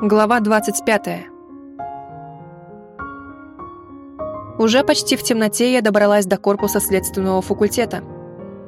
Глава 25. Уже почти в темноте я добралась до корпуса следственного факультета.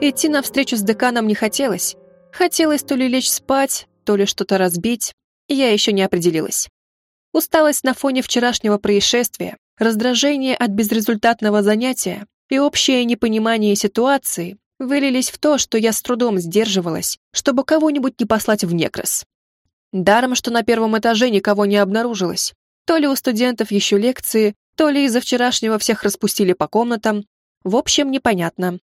Идти на встречу с деканом не хотелось. Хотелось то ли лечь спать, то ли что-то разбить. Я еще не определилась. Усталость на фоне вчерашнего происшествия, раздражение от безрезультатного занятия и общее непонимание ситуации вылились в то, что я с трудом сдерживалась, чтобы кого-нибудь не послать в некрас. Даром, что на первом этаже никого не обнаружилось. То ли у студентов еще лекции, то ли из-за вчерашнего всех распустили по комнатам. В общем, непонятно.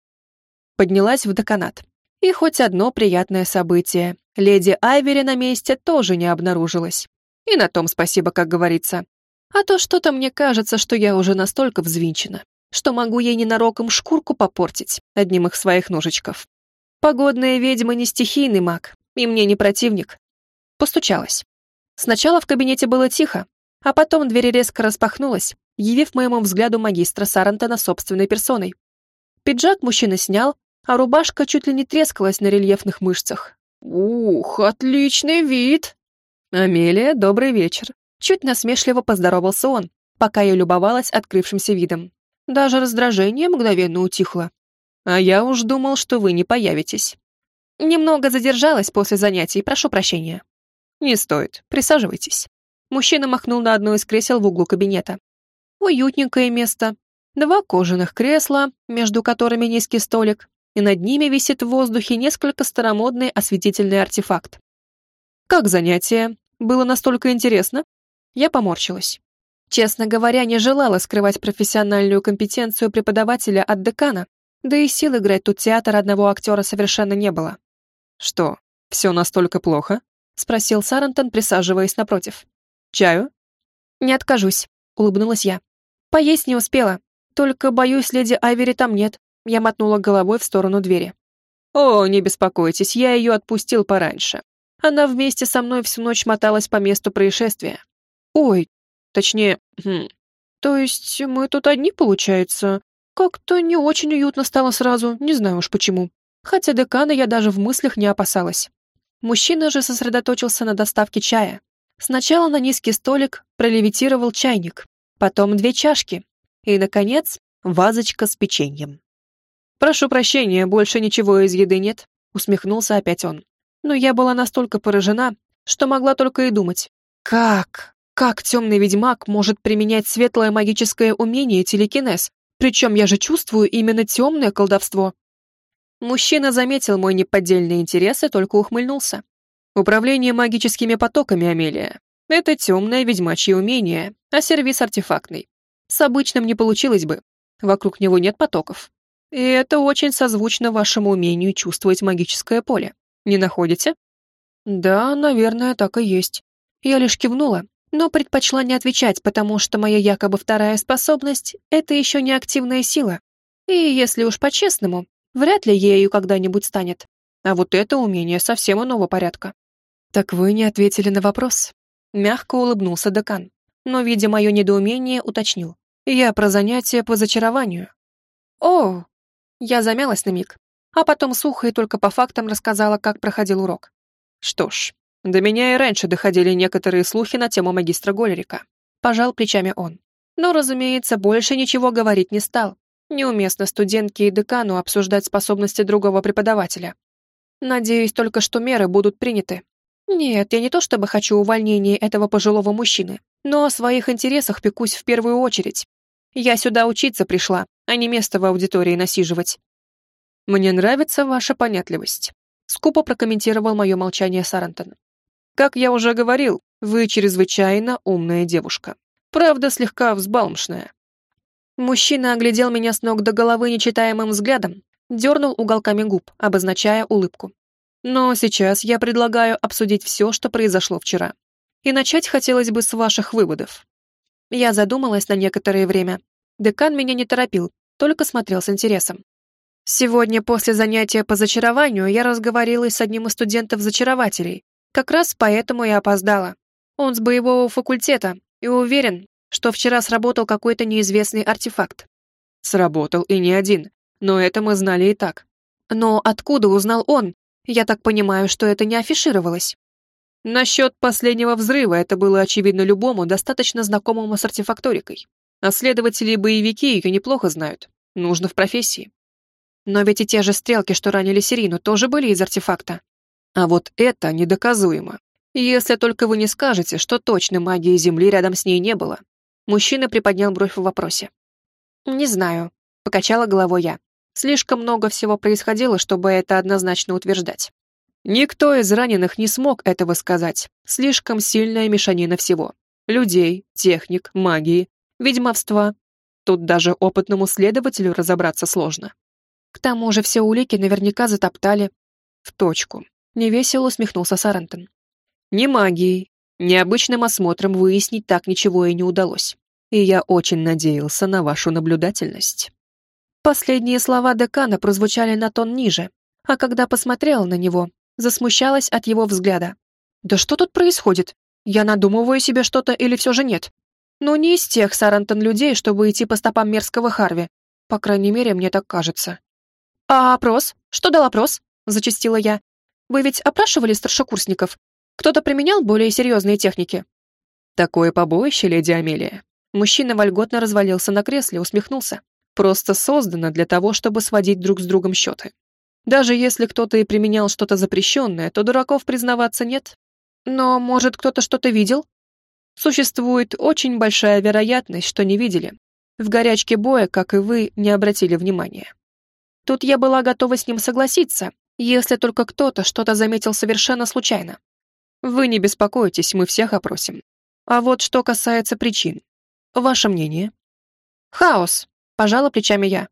Поднялась в деканат. И хоть одно приятное событие. Леди Айвери на месте тоже не обнаружилась. И на том спасибо, как говорится. А то что-то мне кажется, что я уже настолько взвинчена, что могу ей ненароком шкурку попортить одним их своих ножичков. Погодная ведьма не стихийный маг, и мне не противник. Постучалась. Сначала в кабинете было тихо, а потом дверь резко распахнулась, явив моему взгляду магистра Сарантона собственной персоной. Пиджак мужчина снял, а рубашка чуть ли не трескалась на рельефных мышцах. «Ух, отличный вид!» «Амелия, добрый вечер!» Чуть насмешливо поздоровался он, пока я любовалась открывшимся видом. Даже раздражение мгновенно утихло. «А я уж думал, что вы не появитесь». «Немного задержалась после занятий, прошу прощения». «Не стоит, присаживайтесь». Мужчина махнул на одно из кресел в углу кабинета. Уютненькое место. Два кожаных кресла, между которыми низкий столик, и над ними висит в воздухе несколько старомодный осветительный артефакт. «Как занятие? Было настолько интересно?» Я поморщилась. Честно говоря, не желала скрывать профессиональную компетенцию преподавателя от декана, да и сил играть тут театр одного актера совершенно не было. «Что, все настолько плохо?» — спросил Сарантон, присаживаясь напротив. «Чаю?» «Не откажусь», — улыбнулась я. «Поесть не успела. Только, боюсь, леди Айвери там нет». Я мотнула головой в сторону двери. «О, не беспокойтесь, я ее отпустил пораньше. Она вместе со мной всю ночь моталась по месту происшествия. Ой, точнее, хм, то есть мы тут одни, получается? Как-то не очень уютно стало сразу, не знаю уж почему. Хотя декана я даже в мыслях не опасалась. Мужчина же сосредоточился на доставке чая. Сначала на низкий столик пролевитировал чайник, потом две чашки и, наконец, вазочка с печеньем. «Прошу прощения, больше ничего из еды нет», — усмехнулся опять он. Но я была настолько поражена, что могла только и думать. Как? Как темный ведьмак может применять светлое магическое умение телекинез? Причем я же чувствую именно темное колдовство. Мужчина заметил мой неподдельный интерес и только ухмыльнулся. Управление магическими потоками, Амелия. Это темное ведьмачье умение, а сервис артефактный. С обычным не получилось бы. Вокруг него нет потоков. И это очень созвучно вашему умению чувствовать магическое поле. Не находите? Да, наверное, так и есть. Я лишь кивнула, но предпочла не отвечать, потому что моя якобы вторая способность — это еще не активная сила. И если уж по-честному, Вряд ли ею когда-нибудь станет. А вот это умение совсем иного порядка. Так вы не ответили на вопрос. Мягко улыбнулся декан, но, видя мое недоумение, уточнил. Я про занятия по зачарованию. О! Я замялась на миг, а потом сухо и только по фактам рассказала, как проходил урок. Что ж, до меня и раньше доходили некоторые слухи на тему магистра Голерика. Пожал плечами он. Но, разумеется, больше ничего говорить не стал, Неуместно студентке и декану обсуждать способности другого преподавателя. Надеюсь только, что меры будут приняты. Нет, я не то чтобы хочу увольнения этого пожилого мужчины, но о своих интересах пекусь в первую очередь. Я сюда учиться пришла, а не место в аудитории насиживать. Мне нравится ваша понятливость. Скупо прокомментировал мое молчание Сарантон. Как я уже говорил, вы чрезвычайно умная девушка. Правда, слегка взбалмошная. Мужчина оглядел меня с ног до головы нечитаемым взглядом, дернул уголками губ, обозначая улыбку. Но сейчас я предлагаю обсудить все, что произошло вчера. И начать хотелось бы с ваших выводов. Я задумалась на некоторое время. Декан меня не торопил, только смотрел с интересом. Сегодня после занятия по зачарованию я разговорилась с одним из студентов-зачарователей. Как раз поэтому я опоздала. Он с боевого факультета и уверен, что вчера сработал какой-то неизвестный артефакт. Сработал и не один, но это мы знали и так. Но откуда узнал он? Я так понимаю, что это не афишировалось. Насчет последнего взрыва это было очевидно любому, достаточно знакомому с артефакторикой. А следователи и боевики ее неплохо знают. Нужно в профессии. Но ведь и те же стрелки, что ранили Сирину, тоже были из артефакта. А вот это недоказуемо. Если только вы не скажете, что точно магии Земли рядом с ней не было. Мужчина приподнял бровь в вопросе. «Не знаю», — покачала головой я. Слишком много всего происходило, чтобы это однозначно утверждать. Никто из раненых не смог этого сказать. Слишком сильная мешанина всего. Людей, техник, магии, ведьмовства. Тут даже опытному следователю разобраться сложно. К тому же все улики наверняка затоптали. В точку. Невесело усмехнулся Сарантон. Ни магией, ни обычным осмотром выяснить так ничего и не удалось. И я очень надеялся на вашу наблюдательность. Последние слова декана прозвучали на тон ниже, а когда посмотрела на него, засмущалась от его взгляда. «Да что тут происходит? Я надумываю себе что-то или все же нет? Но не из тех Сарантон людей, чтобы идти по стопам мерзкого Харви. По крайней мере, мне так кажется». «А опрос? Что дал опрос?» – зачастила я. «Вы ведь опрашивали старшекурсников? Кто-то применял более серьезные техники?» «Такое побоище, леди Амелия». Мужчина вольготно развалился на кресле, усмехнулся просто создана для того, чтобы сводить друг с другом счеты. Даже если кто-то и применял что-то запрещенное, то дураков признаваться нет. Но, может, кто-то что-то видел? Существует очень большая вероятность, что не видели. В горячке боя, как и вы, не обратили внимания. Тут я была готова с ним согласиться, если только кто-то что-то заметил совершенно случайно. Вы не беспокойтесь, мы всех опросим. А вот что касается причин. Ваше мнение? Хаос, Пожала плечами я.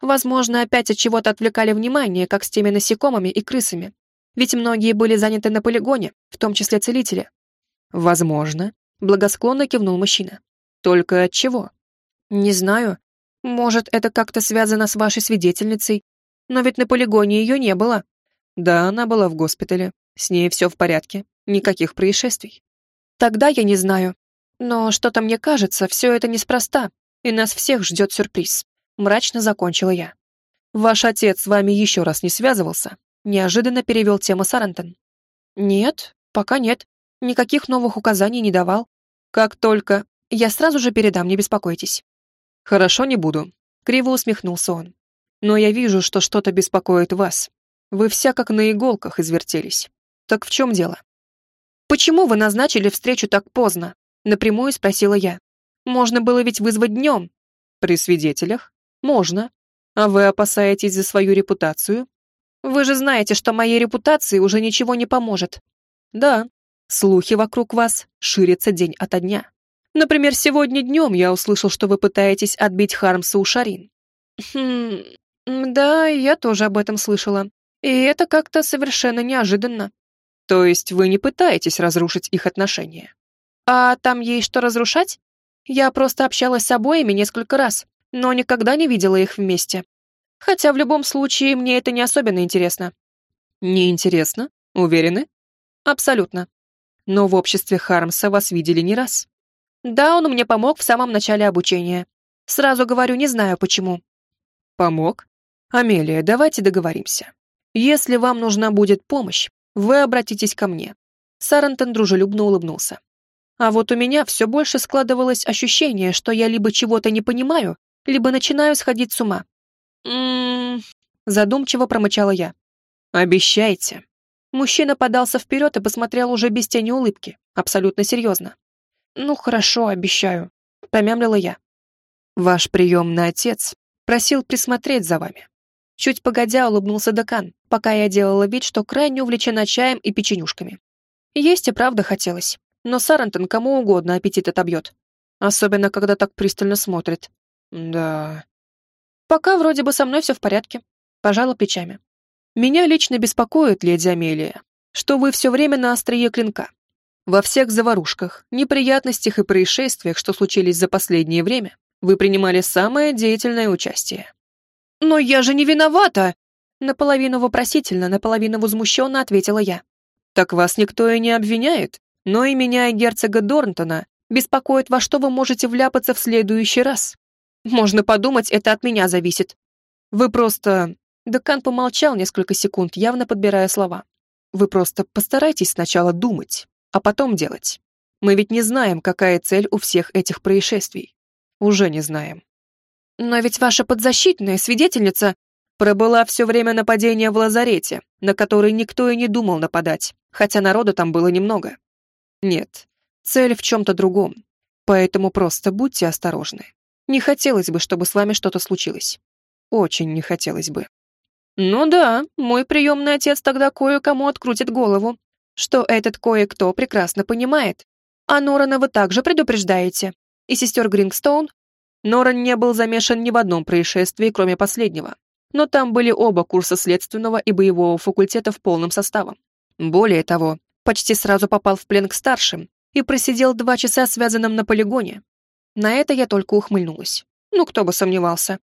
Возможно, опять от чего-то отвлекали внимание, как с теми насекомыми и крысами. Ведь многие были заняты на полигоне, в том числе целители. Возможно, благосклонно кивнул мужчина. Только от чего? Не знаю. Может, это как-то связано с вашей свидетельницей. Но ведь на полигоне ее не было. Да, она была в госпитале. С ней все в порядке. Никаких происшествий. Тогда я не знаю. Но что-то мне кажется, все это неспроста и нас всех ждет сюрприз. Мрачно закончила я. Ваш отец с вами еще раз не связывался? Неожиданно перевел тему Сарантон. Нет, пока нет. Никаких новых указаний не давал. Как только... Я сразу же передам, не беспокойтесь. Хорошо, не буду. Криво усмехнулся он. Но я вижу, что что-то беспокоит вас. Вы вся как на иголках извертелись. Так в чем дело? Почему вы назначили встречу так поздно? Напрямую спросила я. Можно было ведь вызвать днем. При свидетелях? Можно. А вы опасаетесь за свою репутацию? Вы же знаете, что моей репутации уже ничего не поможет. Да, слухи вокруг вас ширятся день ото дня. Например, сегодня днем я услышал, что вы пытаетесь отбить Хармса у Шарин. Хм, да, я тоже об этом слышала. И это как-то совершенно неожиданно. То есть вы не пытаетесь разрушить их отношения? А там есть что разрушать? Я просто общалась с обоими несколько раз, но никогда не видела их вместе. Хотя в любом случае мне это не особенно интересно. Не интересно? Уверены? Абсолютно. Но в обществе Хармса вас видели не раз. Да, он мне помог в самом начале обучения. Сразу говорю, не знаю почему. Помог? Амелия, давайте договоримся. Если вам нужна будет помощь, вы обратитесь ко мне. Сарантон дружелюбно улыбнулся. А вот у меня все больше складывалось ощущение, что я либо чего-то не понимаю, либо начинаю сходить с ума. «М-м-м», задумчиво промычала я. «Обещайте». Мужчина подался вперед и посмотрел уже без тени улыбки, абсолютно серьезно. «Ну хорошо, обещаю», — промямлила я. «Ваш приемный отец просил присмотреть за вами». Чуть погодя улыбнулся декан, пока я делала вид, что крайне увлечена чаем и печенюшками. Есть и правда хотелось но Сарантон кому угодно аппетит отобьет. Особенно, когда так пристально смотрит. Да. Пока вроде бы со мной все в порядке. Пожала плечами. Меня лично беспокоит, леди Амелия, что вы все время на острие клинка. Во всех заварушках, неприятностях и происшествиях, что случились за последнее время, вы принимали самое деятельное участие. «Но я же не виновата!» Наполовину вопросительно, наполовину возмущенно ответила я. «Так вас никто и не обвиняет, но и меня и герцога Дорнтона беспокоит, во что вы можете вляпаться в следующий раз. Можно подумать, это от меня зависит. Вы просто...» Декан помолчал несколько секунд, явно подбирая слова. Вы просто постарайтесь сначала думать, а потом делать. Мы ведь не знаем, какая цель у всех этих происшествий. Уже не знаем. Но ведь ваша подзащитная свидетельница пробыла все время нападения в лазарете, на который никто и не думал нападать, хотя народу там было немного. Нет, цель в чем-то другом. Поэтому просто будьте осторожны. Не хотелось бы, чтобы с вами что-то случилось. Очень не хотелось бы. Ну да, мой приемный отец тогда кое-кому открутит голову, что этот кое-кто прекрасно понимает. А Норана вы также предупреждаете. И сестер Грингстоун? Норан не был замешан ни в одном происшествии, кроме последнего. Но там были оба курса следственного и боевого факультета в полном составе. Более того, почти сразу попал в плен к старшим и просидел два часа связанным на полигоне. На это я только ухмыльнулась. Ну, кто бы сомневался.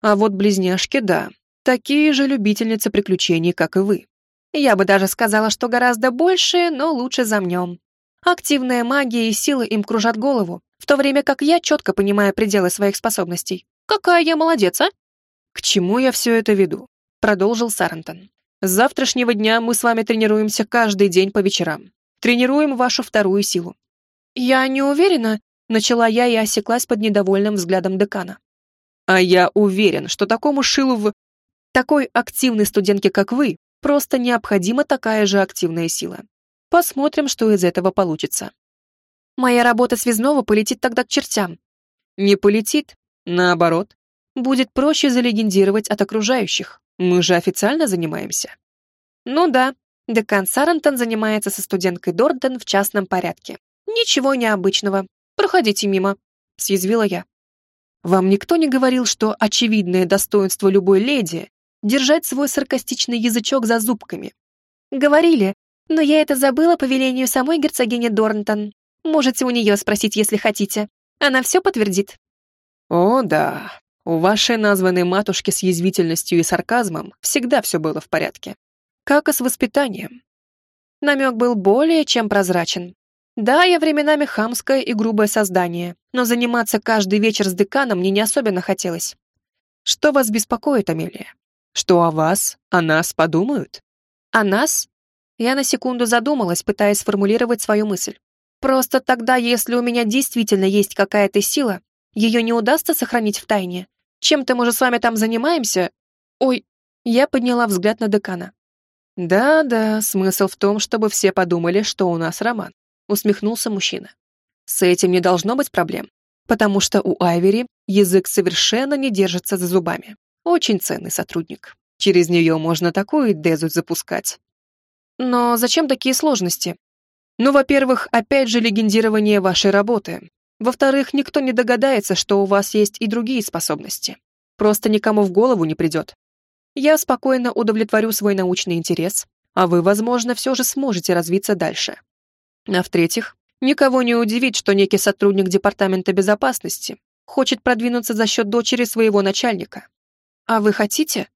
А вот близняшки, да, такие же любительницы приключений, как и вы. Я бы даже сказала, что гораздо больше, но лучше замнем. Активная магия и силы им кружат голову, в то время как я четко понимаю пределы своих способностей. Какая я молодец, а? К чему я все это веду? Продолжил Сарантон. С завтрашнего дня мы с вами тренируемся каждый день по вечерам. Тренируем вашу вторую силу. Я не уверена, Начала я и осеклась под недовольным взглядом декана. А я уверен, что такому шилу в... Такой активной студентке, как вы, просто необходима такая же активная сила. Посмотрим, что из этого получится. Моя работа связного полетит тогда к чертям. Не полетит, наоборот. Будет проще залегендировать от окружающих. Мы же официально занимаемся. Ну да, декан Сарантон занимается со студенткой Дорден в частном порядке. Ничего необычного, Проходите мимо», — съязвила я. «Вам никто не говорил, что очевидное достоинство любой леди — держать свой саркастичный язычок за зубками?» «Говорили, но я это забыла по велению самой герцогини Дорнтон. Можете у нее спросить, если хотите. Она все подтвердит». «О, да. У вашей названной матушки с язвительностью и сарказмом всегда все было в порядке. Как и с воспитанием». Намек был более чем прозрачен. Да, я временами хамское и грубое создание, но заниматься каждый вечер с деканом мне не особенно хотелось. Что вас беспокоит, Амелия? Что о вас, о нас подумают? О нас? Я на секунду задумалась, пытаясь сформулировать свою мысль. Просто тогда, если у меня действительно есть какая-то сила, ее не удастся сохранить в тайне. Чем-то мы же с вами там занимаемся? Ой, я подняла взгляд на декана. Да-да, смысл в том, чтобы все подумали, что у нас роман усмехнулся мужчина. С этим не должно быть проблем, потому что у Айвери язык совершенно не держится за зубами. Очень ценный сотрудник. Через нее можно такую дезу запускать. Но зачем такие сложности? Ну, во-первых, опять же легендирование вашей работы. Во-вторых, никто не догадается, что у вас есть и другие способности. Просто никому в голову не придет. Я спокойно удовлетворю свой научный интерес, а вы, возможно, все же сможете развиться дальше. А в-третьих, никого не удивит, что некий сотрудник Департамента безопасности хочет продвинуться за счет дочери своего начальника. А вы хотите?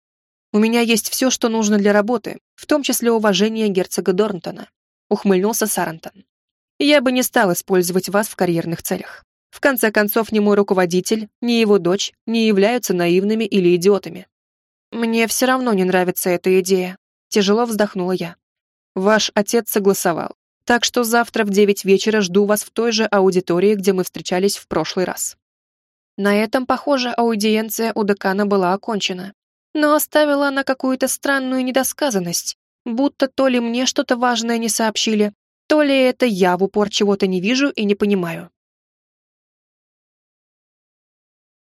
У меня есть все, что нужно для работы, в том числе уважение герцога Дорнтона, ухмыльнулся Сарантон. Я бы не стал использовать вас в карьерных целях. В конце концов, ни мой руководитель, ни его дочь не являются наивными или идиотами. Мне все равно не нравится эта идея. Тяжело вздохнула я. Ваш отец согласовал. Так что завтра в девять вечера жду вас в той же аудитории, где мы встречались в прошлый раз. На этом, похоже, аудиенция у декана была окончена. Но оставила она какую-то странную недосказанность, будто то ли мне что-то важное не сообщили, то ли это я в упор чего-то не вижу и не понимаю.